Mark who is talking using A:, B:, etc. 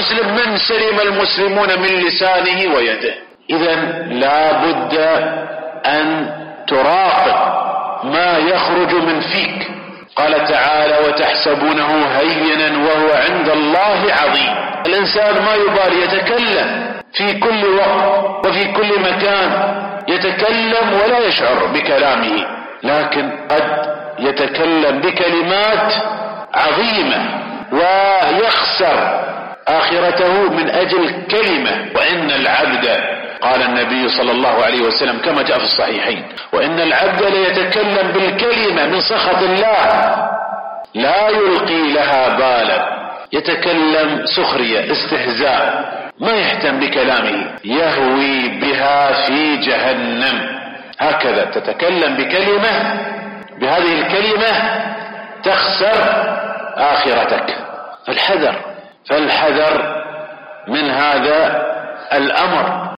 A: المسلم من سلم المسلمون من لسانه ويده. اذا لا بد أن تراقب ما يخرج من فيك. قال تعالى وتحسبونه هينا وهو عند الله عظيم. الإنسان ما يبالي يتكلم في كل وقت وفي كل مكان يتكلم ولا يشعر بكلامه لكن قد يتكلم بكلمات عظيمة ويخسر آخرته من أجل كلمة وإن العبد قال النبي صلى الله عليه وسلم كما جاء في الصحيحين وإن العبد ليتكلم بالكلمة من سخط الله لا يلقي لها بالا. يتكلم سخرية استهزاء ما يهتم بكلامه يهوي بها في جهنم. هكذا تتكلم بكلمة بهذه الكلمة تخسر آخرتك. فالحذر فالحذر من هذا الأمر.